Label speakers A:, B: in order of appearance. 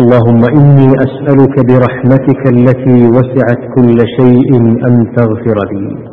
A: اللهم إني أسألك برحمتك التي وسعت كل شيء أن تغفر لي.